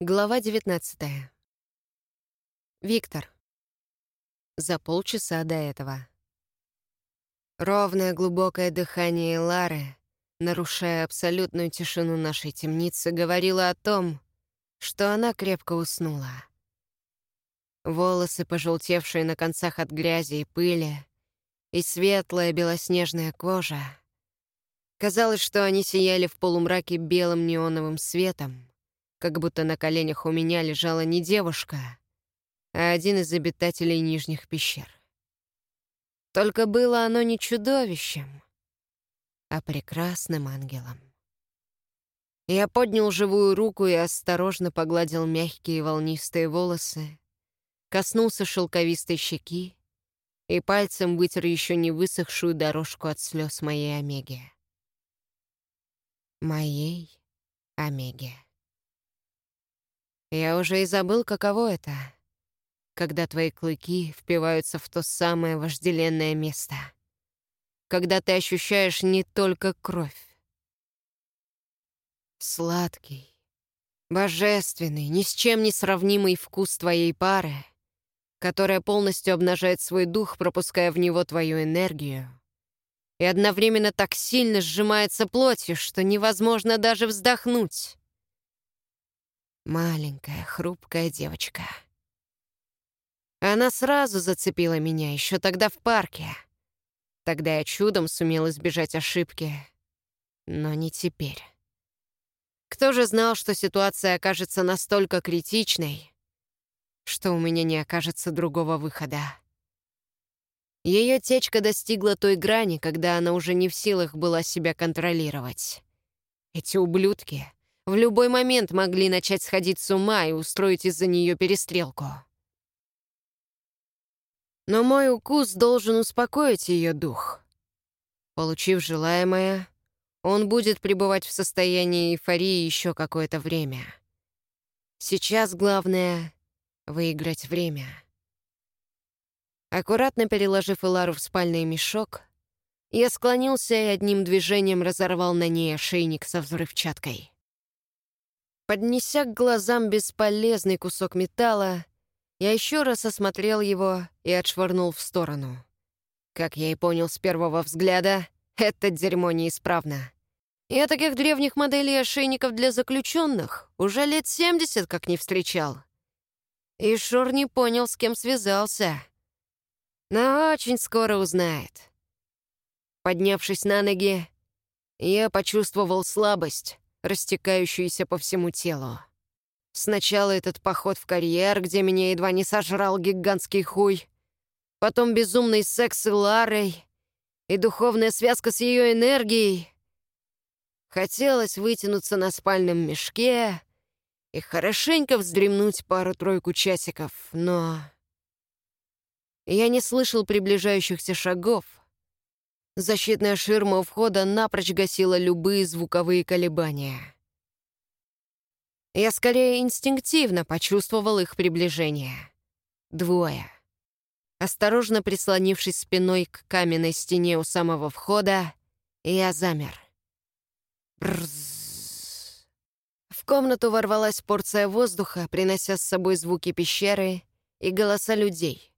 Глава 19 Виктор. За полчаса до этого. Ровное глубокое дыхание Лары, нарушая абсолютную тишину нашей темницы, говорило о том, что она крепко уснула. Волосы, пожелтевшие на концах от грязи и пыли, и светлая белоснежная кожа. Казалось, что они сияли в полумраке белым неоновым светом, как будто на коленях у меня лежала не девушка, а один из обитателей нижних пещер. Только было оно не чудовищем, а прекрасным ангелом. Я поднял живую руку и осторожно погладил мягкие волнистые волосы, коснулся шелковистой щеки и пальцем вытер еще не высохшую дорожку от слез моей Омеги. Моей Омеги. Я уже и забыл, каково это, когда твои клыки впиваются в то самое вожделенное место, когда ты ощущаешь не только кровь. Сладкий, божественный, ни с чем не сравнимый вкус твоей пары, которая полностью обнажает свой дух, пропуская в него твою энергию, и одновременно так сильно сжимается плотью, что невозможно даже вздохнуть. Маленькая, хрупкая девочка. Она сразу зацепила меня, еще тогда в парке. Тогда я чудом сумел избежать ошибки. Но не теперь. Кто же знал, что ситуация окажется настолько критичной, что у меня не окажется другого выхода? Ее течка достигла той грани, когда она уже не в силах была себя контролировать. Эти ублюдки в любой момент могли начать сходить с ума и устроить из-за нее перестрелку. Но мой укус должен успокоить ее дух. Получив желаемое, он будет пребывать в состоянии эйфории еще какое-то время. Сейчас главное — выиграть время. Аккуратно переложив Илару в спальный мешок, я склонился и одним движением разорвал на ней ошейник со взрывчаткой. Поднеся к глазам бесполезный кусок металла, я еще раз осмотрел его и отшвырнул в сторону. Как я и понял с первого взгляда, это дерьмо неисправно. Я таких древних моделей ошейников для заключенных уже лет 70 как не встречал. И Шор не понял, с кем связался. Но очень скоро узнает. Поднявшись на ноги, я почувствовал слабость, растекающуюся по всему телу. Сначала этот поход в карьер, где меня едва не сожрал гигантский хуй, потом безумный секс с Ларой и духовная связка с ее энергией. Хотелось вытянуться на спальном мешке и хорошенько вздремнуть пару-тройку часиков, но... Я не слышал приближающихся шагов, Защитная ширма у входа напрочь гасила любые звуковые колебания. Я скорее инстинктивно почувствовал их приближение. Двое. Осторожно прислонившись спиной к каменной стене у самого входа, я замер. Брзз. В комнату ворвалась порция воздуха, принося с собой звуки пещеры и голоса людей —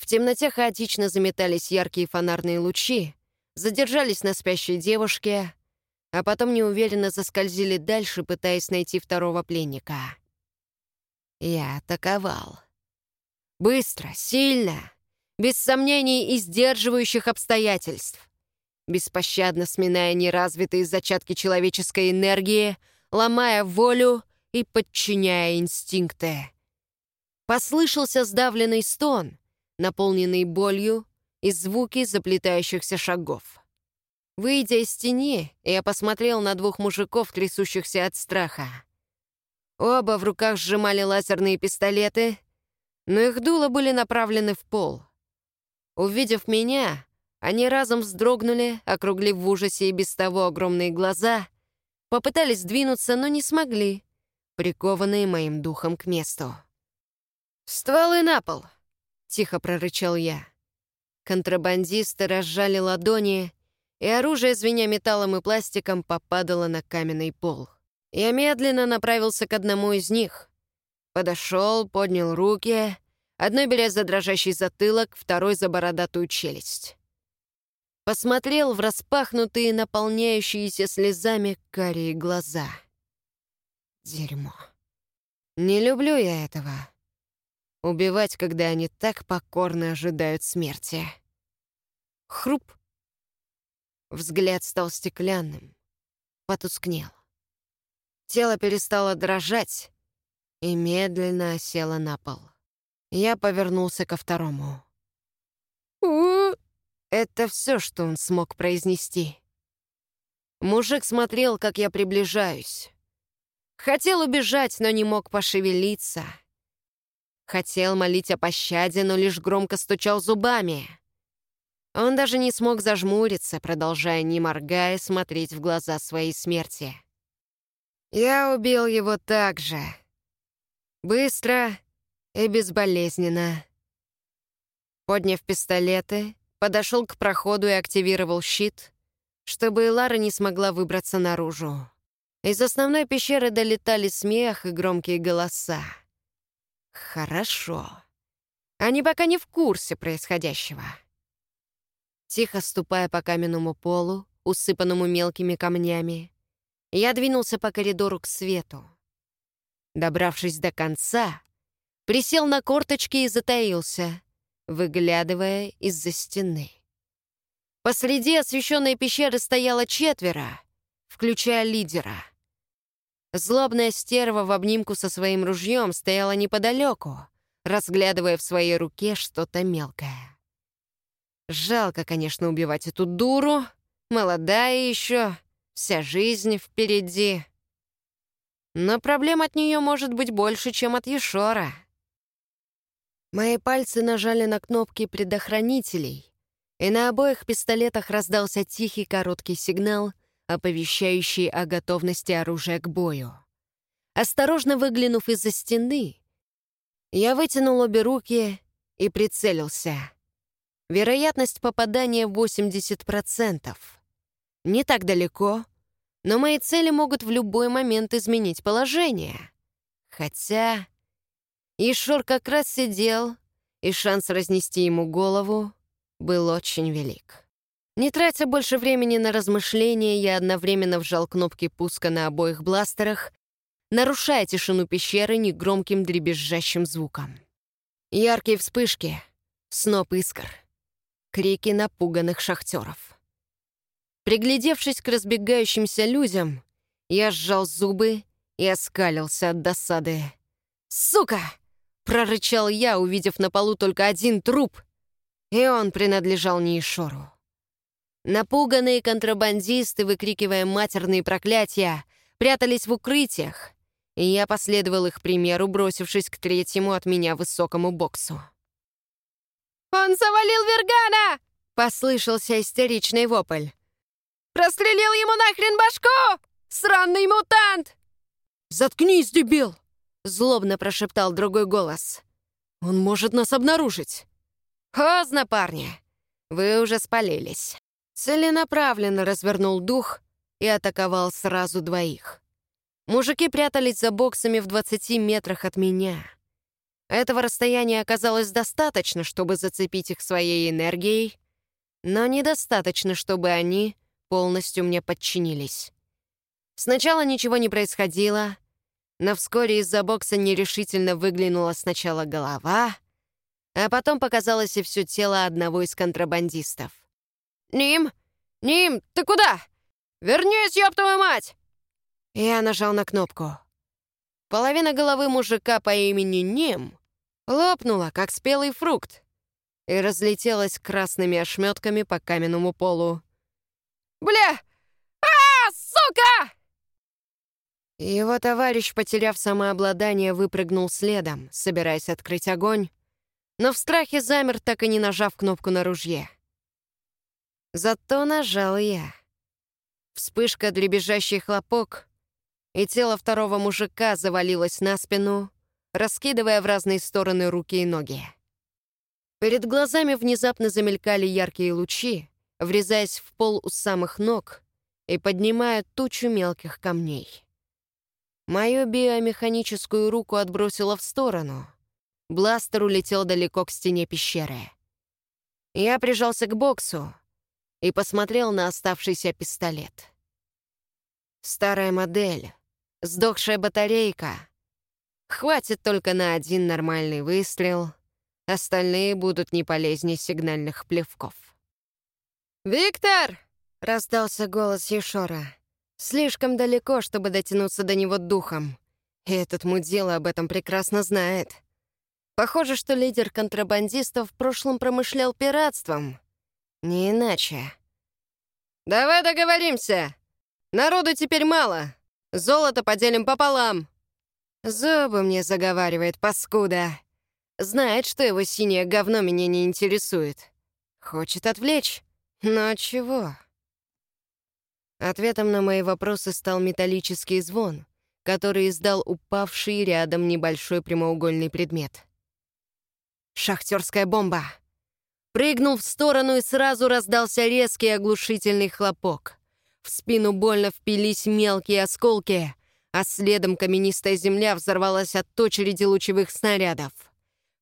в темноте хаотично заметались яркие фонарные лучи, задержались на спящей девушке, а потом неуверенно заскользили дальше, пытаясь найти второго пленника. Я атаковал. Быстро, сильно, без сомнений и сдерживающих обстоятельств. Беспощадно сминая неразвитые зачатки человеческой энергии, ломая волю и подчиняя инстинкты. Послышался сдавленный стон, наполненный болью и звуки заплетающихся шагов. Выйдя из тени, я посмотрел на двух мужиков, трясущихся от страха. Оба в руках сжимали лазерные пистолеты, но их дула были направлены в пол. Увидев меня, они разом вздрогнули, округлив в ужасе и без того огромные глаза, попытались двинуться, но не смогли, прикованные моим духом к месту. «Стволы на пол!» Тихо прорычал я. Контрабандисты разжали ладони, и оружие, звеня металлом и пластиком, попадало на каменный пол. Я медленно направился к одному из них. Подошел, поднял руки, одной берясь за дрожащий затылок, второй за бородатую челюсть. Посмотрел в распахнутые, наполняющиеся слезами карие глаза. Дерьмо. Не люблю я этого. Убивать, когда они так покорно ожидают смерти. Хруп. Взгляд стал стеклянным, потускнел. Тело перестало дрожать и медленно осело на пол. Я повернулся ко второму. Это все, что он смог произнести. Мужик смотрел, как я приближаюсь. Хотел убежать, но не мог пошевелиться. Хотел молить о пощаде, но лишь громко стучал зубами. Он даже не смог зажмуриться, продолжая, не моргая, смотреть в глаза своей смерти. Я убил его так же. Быстро и безболезненно. Подняв пистолеты, подошел к проходу и активировал щит, чтобы Лара не смогла выбраться наружу. Из основной пещеры долетали смех и громкие голоса. Хорошо. Они пока не в курсе происходящего. Тихо ступая по каменному полу, усыпанному мелкими камнями, я двинулся по коридору к свету. Добравшись до конца, присел на корточки и затаился, выглядывая из-за стены. Посреди освещенной пещеры стояло четверо, включая лидера. Злобная стерва в обнимку со своим ружьем стояла неподалеку, разглядывая в своей руке что-то мелкое. Жалко, конечно, убивать эту дуру. Молодая еще, вся жизнь впереди. Но проблем от нее может быть больше, чем от Ешора. Мои пальцы нажали на кнопки предохранителей, и на обоих пистолетах раздался тихий короткий сигнал, оповещающий о готовности оружия к бою. Осторожно выглянув из-за стены, я вытянул обе руки и прицелился. Вероятность попадания 80%. Не так далеко, но мои цели могут в любой момент изменить положение. Хотя... Ишор как раз сидел, и шанс разнести ему голову был очень велик. Не тратя больше времени на размышления, я одновременно вжал кнопки пуска на обоих бластерах, нарушая тишину пещеры негромким дребезжащим звуком. Яркие вспышки, сноп искр, крики напуганных шахтеров. Приглядевшись к разбегающимся людям, я сжал зубы и оскалился от досады. «Сука!» — прорычал я, увидев на полу только один труп, и он принадлежал Неишору. Напуганные контрабандисты, выкрикивая матерные проклятия, прятались в укрытиях, и я последовал их примеру, бросившись к третьему от меня высокому боксу. «Он завалил Вергана!» — послышался истеричный вопль. «Прострелил ему нахрен башку! Сраный мутант!» «Заткнись, дебил!» — злобно прошептал другой голос. «Он может нас обнаружить!» «Поздно, парни! Вы уже спалились!» Целенаправленно развернул дух и атаковал сразу двоих. Мужики прятались за боксами в 20 метрах от меня. Этого расстояния оказалось достаточно, чтобы зацепить их своей энергией, но недостаточно, чтобы они полностью мне подчинились. Сначала ничего не происходило, но вскоре из-за бокса нерешительно выглянула сначала голова, а потом показалось и все тело одного из контрабандистов. «Ним! Ним, ты куда? Вернись, ёб твою мать!» Я нажал на кнопку. Половина головы мужика по имени Ним лопнула, как спелый фрукт, и разлетелась красными ошметками по каменному полу. «Бля! а, сука!» Его товарищ, потеряв самообладание, выпрыгнул следом, собираясь открыть огонь, но в страхе замер, так и не нажав кнопку на ружье. Зато нажал я. Вспышка, дребезжащий хлопок, и тело второго мужика завалилось на спину, раскидывая в разные стороны руки и ноги. Перед глазами внезапно замелькали яркие лучи, врезаясь в пол у самых ног и поднимая тучу мелких камней. Мою биомеханическую руку отбросило в сторону. Бластер улетел далеко к стене пещеры. Я прижался к боксу и посмотрел на оставшийся пистолет. Старая модель, сдохшая батарейка. Хватит только на один нормальный выстрел, остальные будут не полезнее сигнальных плевков. «Виктор!» — раздался голос Ешора. Слишком далеко, чтобы дотянуться до него духом. И этот мудила об этом прекрасно знает. Похоже, что лидер контрабандистов в прошлом промышлял пиратством. Не иначе. «Давай договоримся. Народу теперь мало. Золото поделим пополам». Зубы мне заговаривает, паскуда. Знает, что его синее говно меня не интересует. Хочет отвлечь. Но чего? Ответом на мои вопросы стал металлический звон, который издал упавший рядом небольшой прямоугольный предмет. Шахтерская бомба. Прыгнул в сторону и сразу раздался резкий оглушительный хлопок. В спину больно впились мелкие осколки, а следом каменистая земля взорвалась от очереди лучевых снарядов.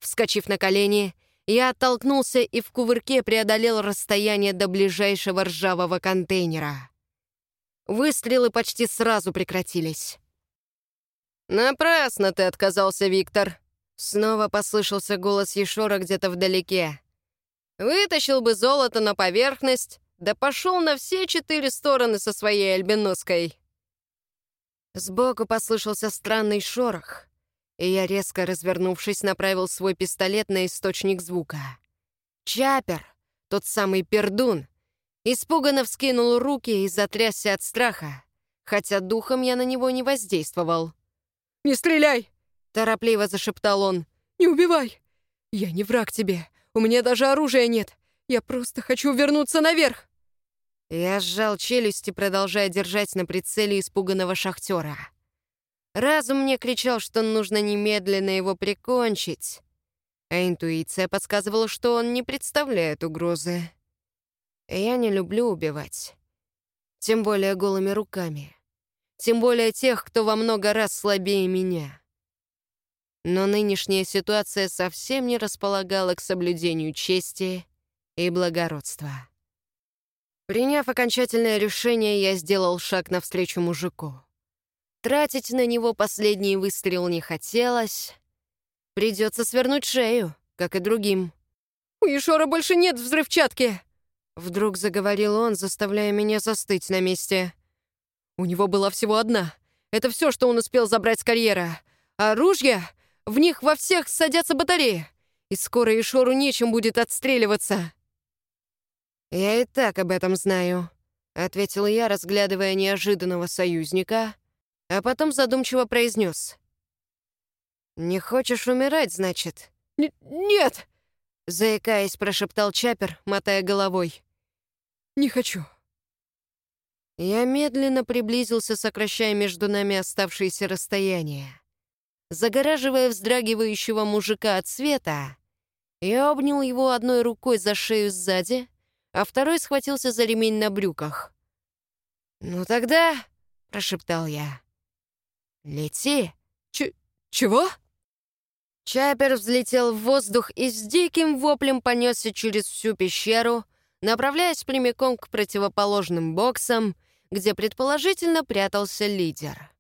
Вскочив на колени, я оттолкнулся и в кувырке преодолел расстояние до ближайшего ржавого контейнера. Выстрелы почти сразу прекратились. «Напрасно ты отказался, Виктор!» Снова послышался голос Ешора где-то вдалеке. «Вытащил бы золото на поверхность, да пошел на все четыре стороны со своей альбиноской!» Сбоку послышался странный шорох, и я, резко развернувшись, направил свой пистолет на источник звука. Чапер, тот самый пердун, испуганно вскинул руки и затрясся от страха, хотя духом я на него не воздействовал. «Не стреляй!» Торопливо зашептал он. «Не убивай! Я не враг тебе. У меня даже оружия нет. Я просто хочу вернуться наверх!» Я сжал челюсти, продолжая держать на прицеле испуганного шахтера. Разум мне кричал, что нужно немедленно его прикончить, а интуиция подсказывала, что он не представляет угрозы. Я не люблю убивать. Тем более голыми руками. Тем более тех, кто во много раз слабее меня. Но нынешняя ситуация совсем не располагала к соблюдению чести и благородства. Приняв окончательное решение, я сделал шаг навстречу мужику. Тратить на него последний выстрел не хотелось. Придется свернуть шею, как и другим. «У Ешора больше нет взрывчатки!» Вдруг заговорил он, заставляя меня застыть на месте. У него была всего одна. Это все, что он успел забрать с карьера. А ружья в них во всех садятся батареи, и скоро Ишору нечем будет отстреливаться». «Я и так об этом знаю», — ответил я, разглядывая неожиданного союзника, а потом задумчиво произнес. «Не хочешь умирать, значит?» Н «Нет!» — заикаясь, прошептал Чапер, мотая головой. «Не хочу». Я медленно приблизился, сокращая между нами оставшееся расстояние. Загораживая вздрагивающего мужика от света, я обнял его одной рукой за шею сзади, а второй схватился за ремень на брюках. «Ну тогда...» — прошептал я. «Лети!» Ч «Чего?» Чапер взлетел в воздух и с диким воплем понесся через всю пещеру, направляясь прямиком к противоположным боксам, где предположительно прятался лидер.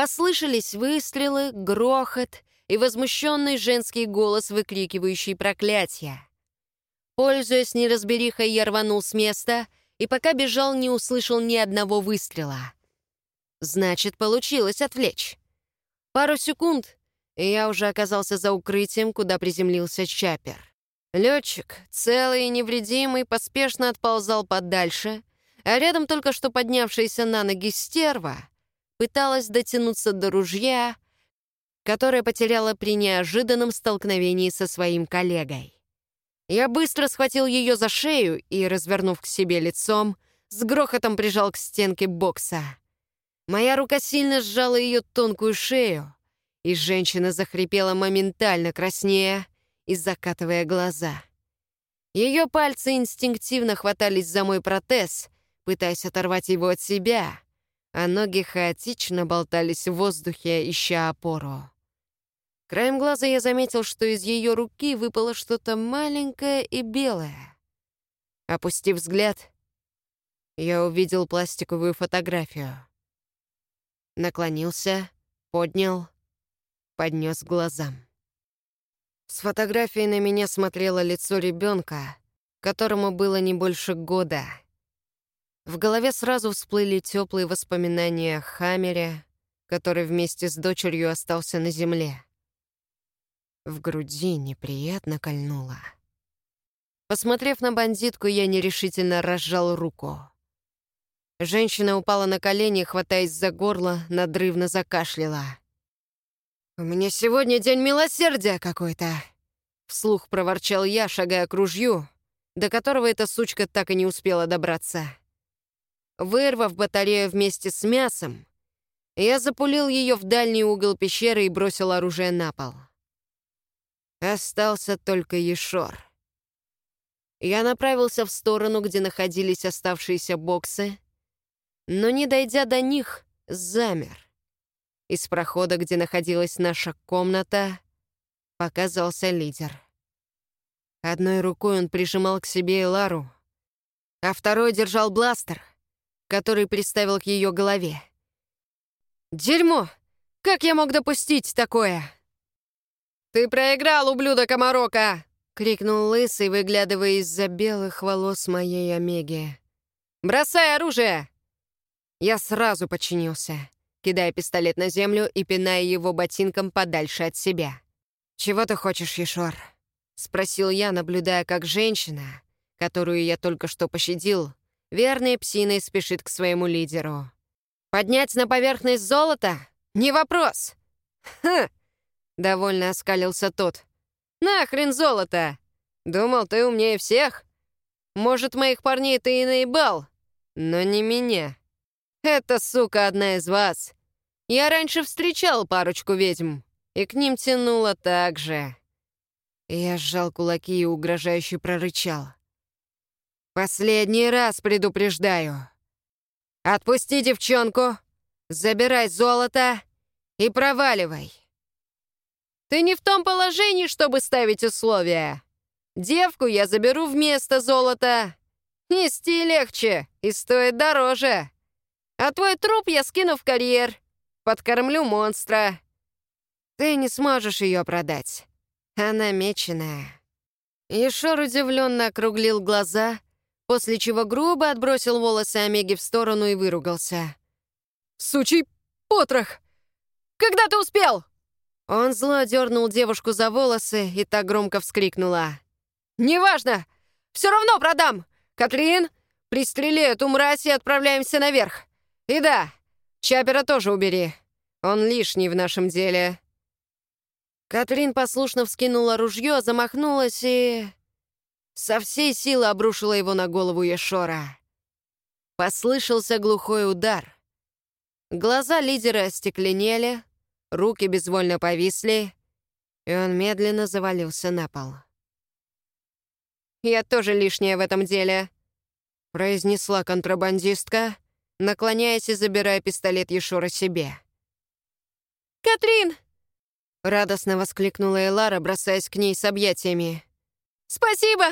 Послышались выстрелы, грохот и возмущенный женский голос, выкрикивающий проклятия. Пользуясь неразберихой, я рванул с места и пока бежал, не услышал ни одного выстрела. Значит, получилось отвлечь. Пару секунд, и я уже оказался за укрытием, куда приземлился Чапер. Летчик, целый и невредимый, поспешно отползал подальше, а рядом только что поднявшаяся на ноги стерва — пыталась дотянуться до ружья, которое потеряла при неожиданном столкновении со своим коллегой. Я быстро схватил ее за шею и, развернув к себе лицом, с грохотом прижал к стенке бокса. Моя рука сильно сжала ее тонкую шею, и женщина захрипела моментально краснея и закатывая глаза. Ее пальцы инстинктивно хватались за мой протез, пытаясь оторвать его от себя — а ноги хаотично болтались в воздухе, ища опору. Краем глаза я заметил, что из ее руки выпало что-то маленькое и белое. Опустив взгляд, я увидел пластиковую фотографию. Наклонился, поднял, поднес к глазам. С фотографией на меня смотрело лицо ребенка, которому было не больше года. В голове сразу всплыли теплые воспоминания о Хаммере, который вместе с дочерью остался на земле. В груди неприятно кольнуло. Посмотрев на бандитку, я нерешительно разжал руку. Женщина упала на колени, хватаясь за горло, надрывно закашляла. «У меня сегодня день милосердия какой-то!» Вслух проворчал я, шагая к ружью, до которого эта сучка так и не успела добраться. Вырвав батарею вместе с мясом, я запулил ее в дальний угол пещеры и бросил оружие на пол. Остался только Ешор. Я направился в сторону, где находились оставшиеся боксы, но, не дойдя до них, замер. Из прохода, где находилась наша комната, показался лидер. Одной рукой он прижимал к себе Элару, а второй держал бластер, который приставил к ее голове. «Дерьмо! Как я мог допустить такое?» «Ты проиграл, ублюдок Амарока!» — крикнул Лысый, выглядывая из-за белых волос моей Омеги. «Бросай оружие!» Я сразу подчинился, кидая пистолет на землю и пиная его ботинком подальше от себя. «Чего ты хочешь, Ешор?» — спросил я, наблюдая, как женщина, которую я только что пощадил, верной псиной спешит к своему лидеру. «Поднять на поверхность золото? Не вопрос!» «Хм!» Довольно оскалился тот. «Нахрен золото! Думал, ты умнее всех? Может, моих парней ты и наебал, но не меня. Эта сука одна из вас. Я раньше встречал парочку ведьм, и к ним тянуло так же». Я сжал кулаки и угрожающе прорычал. «Последний раз предупреждаю. Отпусти девчонку, забирай золото и проваливай. Ты не в том положении, чтобы ставить условия. Девку я заберу вместо золота. Нести легче и стоит дороже. А твой труп я скину в карьер. Подкормлю монстра. Ты не сможешь ее продать. Она меченая». Ешор удивленно округлил глаза, после чего грубо отбросил волосы Омеги в сторону и выругался. «Сучий потрох! Когда ты успел?» Он зло дернул девушку за волосы и так громко вскрикнула. «Неважно! Все равно продам! Катрин, пристрели эту мразь и отправляемся наверх! И да, Чапера тоже убери. Он лишний в нашем деле». Катрин послушно вскинула ружье, замахнулась и... Со всей силы обрушила его на голову Ешора. Послышался глухой удар. Глаза лидера остекленели, руки безвольно повисли, и он медленно завалился на пол. «Я тоже лишняя в этом деле», — произнесла контрабандистка, наклоняясь и забирая пистолет Ешура себе. «Катрин!» — радостно воскликнула Элара, бросаясь к ней с объятиями. «Спасибо!»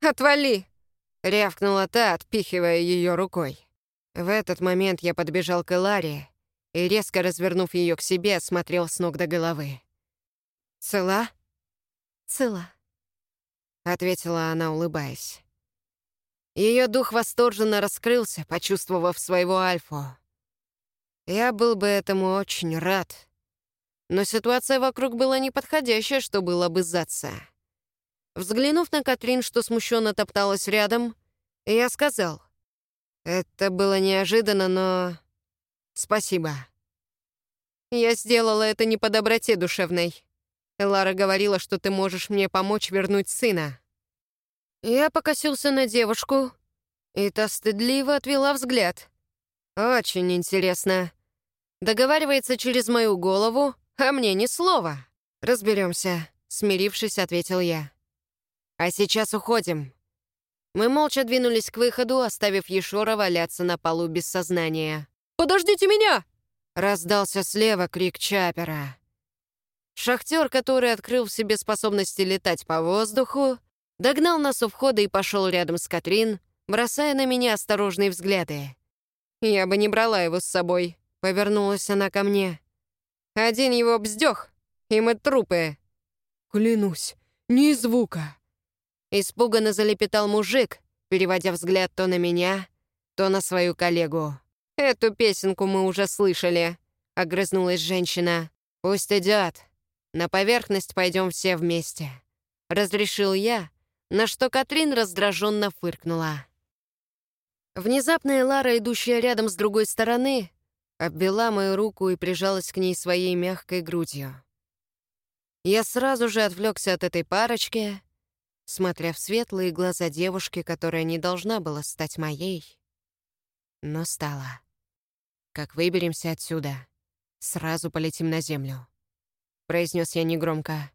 «Отвали!» — рявкнула та, отпихивая ее рукой. В этот момент я подбежал к Эларе и, резко развернув ее к себе, осмотрел с ног до головы. «Цела?» «Цела», — ответила она, улыбаясь. Ее дух восторженно раскрылся, почувствовав своего Альфу. Я был бы этому очень рад. Но ситуация вокруг была неподходящая, чтобы лобызаться. Взглянув на Катрин, что смущенно топталась рядом, я сказал, «Это было неожиданно, но «Спасибо». «Я сделала это не по доброте душевной. Лара говорила, что ты можешь мне помочь вернуть сына». Я покосился на девушку, и та стыдливо отвела взгляд. «Очень интересно. Договаривается через мою голову, а мне ни слова. Разберемся», — смирившись, ответил я. «А сейчас уходим». Мы молча двинулись к выходу, оставив Ешора валяться на полу без сознания. Подождите меня!» Раздался слева крик Чапера. Шахтер, который открыл в себе способности летать по воздуху, догнал нас у входа и пошел рядом с Катрин, бросая на меня осторожные взгляды. «Я бы не брала его с собой», — повернулась она ко мне. «Один его бздёх, и мы трупы». «Клянусь, ни звука!» Испуганно залепетал мужик, переводя взгляд то на меня, то на свою коллегу. «Эту песенку мы уже слышали», — огрызнулась женщина. «Пусть идет. На поверхность пойдем все вместе», — разрешил я, на что Катрин раздраженно фыркнула. Внезапная Лара, идущая рядом с другой стороны, обвела мою руку и прижалась к ней своей мягкой грудью. Я сразу же отвлекся от этой парочки, смотря в светлые глаза девушки, которая не должна была стать моей, но стала. Как выберемся отсюда, сразу полетим на землю. Произнес я негромко.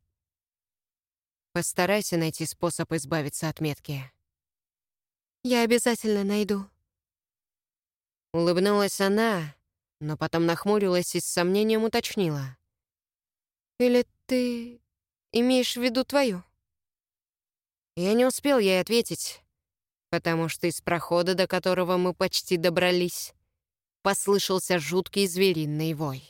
Постарайся найти способ избавиться от метки. Я обязательно найду. Улыбнулась она, но потом нахмурилась и с сомнением уточнила. «Или ты имеешь в виду твою?» Я не успел ей ответить, потому что из прохода, до которого мы почти добрались, послышался жуткий звериный вой.